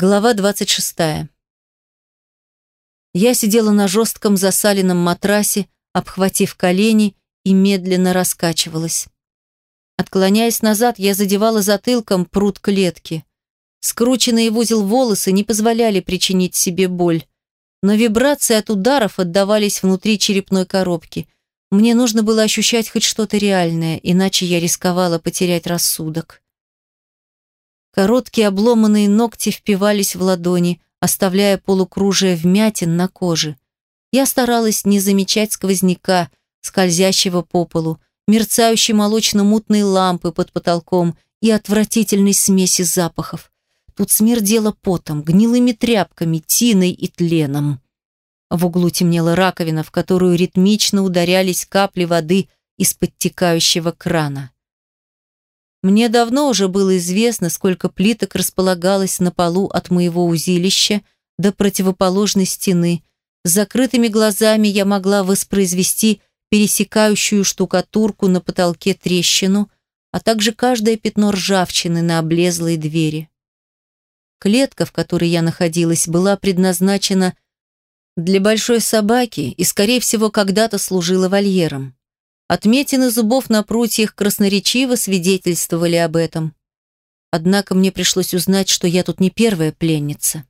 Глава 26. Я сидела на жестком засаленном матрасе, обхватив колени и медленно раскачивалась. Отклоняясь назад, я задевала затылком пруд клетки. Скрученные в узел волосы не позволяли причинить себе боль, но вибрации от ударов отдавались внутри черепной коробки. Мне нужно было ощущать хоть что-то реальное, иначе я рисковала потерять рассудок. Короткие обломанные ногти впивались в ладони, оставляя полукружие вмятин на коже. Я старалась не замечать сквозняка, скользящего по полу, мерцающей молочно-мутной лампы под потолком и отвратительной смеси запахов. Тут смердело потом, гнилыми тряпками, тиной и тленом. В углу темнела раковина, в которую ритмично ударялись капли воды из подтекающего крана. Мне давно уже было известно, сколько плиток располагалось на полу от моего узилища до противоположной стены. С закрытыми глазами я могла воспроизвести пересекающую штукатурку на потолке трещину, а также каждое пятно ржавчины на облезлой двери. Клетка, в которой я находилась, была предназначена для большой собаки и, скорее всего, когда-то служила вольером. Отметины зубов на прутьях красноречиво свидетельствовали об этом. Однако мне пришлось узнать, что я тут не первая пленница.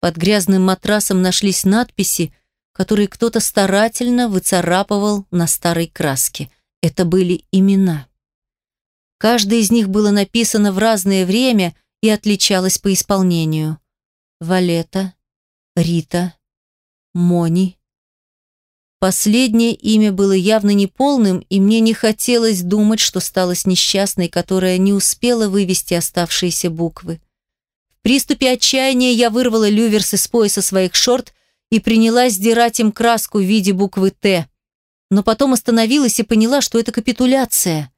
Под грязным матрасом нашлись надписи, которые кто-то старательно выцарапывал на старой краске. Это были имена. Каждое из них было написано в разное время и отличалось по исполнению. Валета, Рита, Мони, Последнее имя было явно неполным, и мне не хотелось думать, что стала с несчастной, которая не успела вывести оставшиеся буквы. В приступе отчаяния я вырвала люверс из пояса своих шорт и принялась сдирать им краску в виде буквы «Т». Но потом остановилась и поняла, что это капитуляция.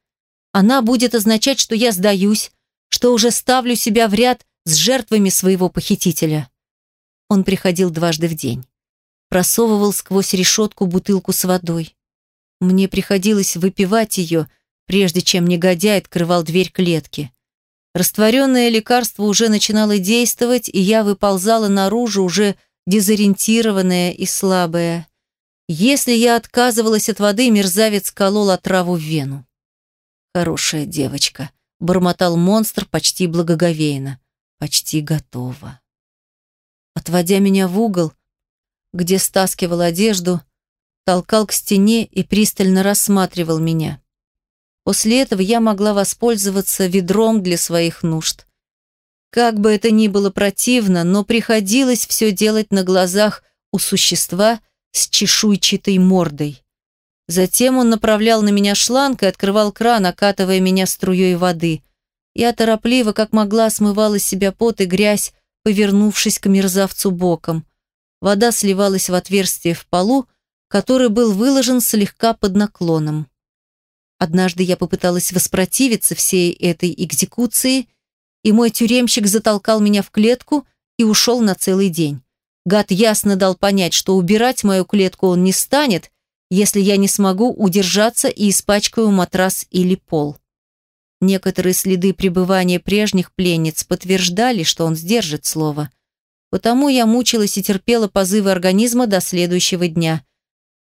Она будет означать, что я сдаюсь, что уже ставлю себя в ряд с жертвами своего похитителя. Он приходил дважды в день просовывал сквозь решетку бутылку с водой. Мне приходилось выпивать ее, прежде чем негодяй открывал дверь клетки. Растворенное лекарство уже начинало действовать, и я выползала наружу, уже дезориентированная и слабая. Если я отказывалась от воды, мерзавец колол отраву в вену. «Хорошая девочка», — бормотал монстр почти благоговейно. «Почти готова». Отводя меня в угол, где стаскивал одежду, толкал к стене и пристально рассматривал меня. После этого я могла воспользоваться ведром для своих нужд. Как бы это ни было противно, но приходилось все делать на глазах у существа с чешуйчатой мордой. Затем он направлял на меня шланг и открывал кран, окатывая меня струей воды. Я торопливо, как могла, смывала с себя пот и грязь, повернувшись к мерзавцу боком. Вода сливалась в отверстие в полу, который был выложен слегка под наклоном. Однажды я попыталась воспротивиться всей этой экзекуции, и мой тюремщик затолкал меня в клетку и ушел на целый день. Гад ясно дал понять, что убирать мою клетку он не станет, если я не смогу удержаться и испачкаю матрас или пол. Некоторые следы пребывания прежних пленниц подтверждали, что он сдержит слово. Потому я мучилась и терпела позывы организма до следующего дня.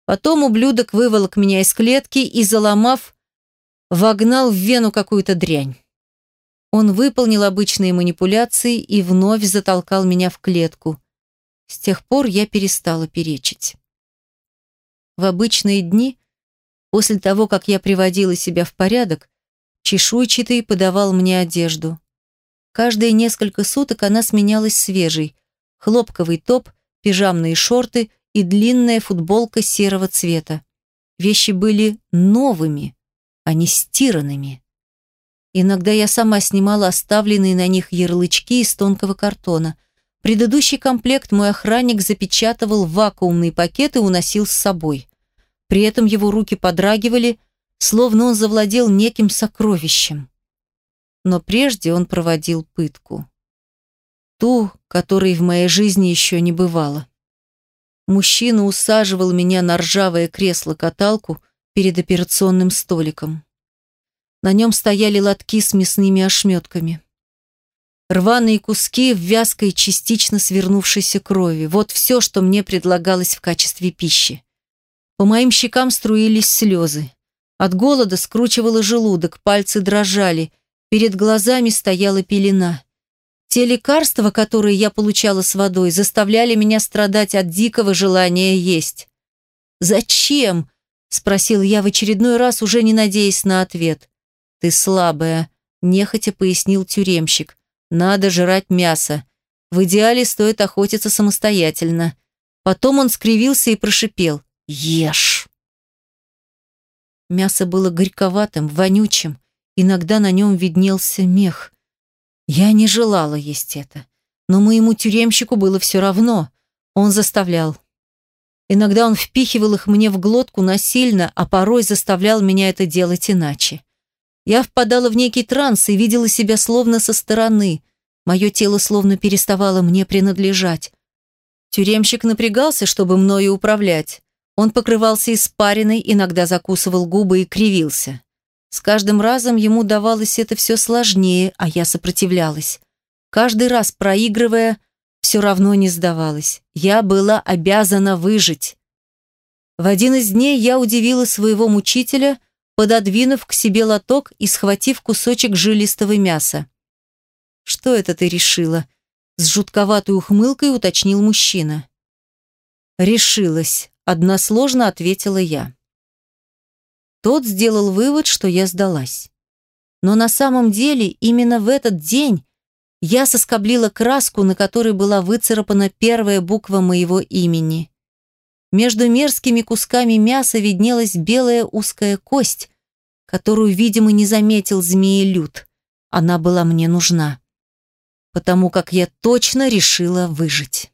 Потом ублюдок выволок меня из клетки и, заломав, вогнал в вену какую-то дрянь. Он выполнил обычные манипуляции и вновь затолкал меня в клетку. С тех пор я перестала перечить. В обычные дни, после того, как я приводила себя в порядок, чешуйчатый подавал мне одежду. Каждые несколько суток она сменялась свежей – хлопковый топ, пижамные шорты и длинная футболка серого цвета. Вещи были новыми, а не стиранными. Иногда я сама снимала оставленные на них ярлычки из тонкого картона. Предыдущий комплект мой охранник запечатывал в вакуумный пакет и уносил с собой. При этом его руки подрагивали, словно он завладел неким сокровищем. Но прежде он проводил пытку ту, которой в моей жизни еще не бывало. Мужчина усаживал меня на ржавое кресло-каталку перед операционным столиком. На нем стояли лотки с мясными ошметками. Рваные куски в вязкой, частично свернувшейся крови. Вот все, что мне предлагалось в качестве пищи. По моим щекам струились слезы. От голода скручивало желудок, пальцы дрожали, перед глазами стояла пелена. Те лекарства, которые я получала с водой, заставляли меня страдать от дикого желания есть. «Зачем?» – спросил я в очередной раз, уже не надеясь на ответ. «Ты слабая», – нехотя пояснил тюремщик. «Надо жрать мясо. В идеале стоит охотиться самостоятельно». Потом он скривился и прошипел. «Ешь!» Мясо было горьковатым, вонючим. Иногда на нем виднелся мех. Я не желала есть это. Но моему тюремщику было все равно. Он заставлял. Иногда он впихивал их мне в глотку насильно, а порой заставлял меня это делать иначе. Я впадала в некий транс и видела себя словно со стороны. Мое тело словно переставало мне принадлежать. Тюремщик напрягался, чтобы мною управлять. Он покрывался испариной, иногда закусывал губы и кривился. С каждым разом ему давалось это все сложнее, а я сопротивлялась. Каждый раз проигрывая, все равно не сдавалась. Я была обязана выжить. В один из дней я удивила своего мучителя, пододвинув к себе лоток и схватив кусочек жилистого мяса. «Что это ты решила?» С жутковатой ухмылкой уточнил мужчина. «Решилась», — односложно ответила я. Тот сделал вывод, что я сдалась. Но на самом деле именно в этот день я соскоблила краску, на которой была выцарапана первая буква моего имени. Между мерзкими кусками мяса виднелась белая узкая кость, которую, видимо, не заметил змеелюд. Она была мне нужна, потому как я точно решила выжить.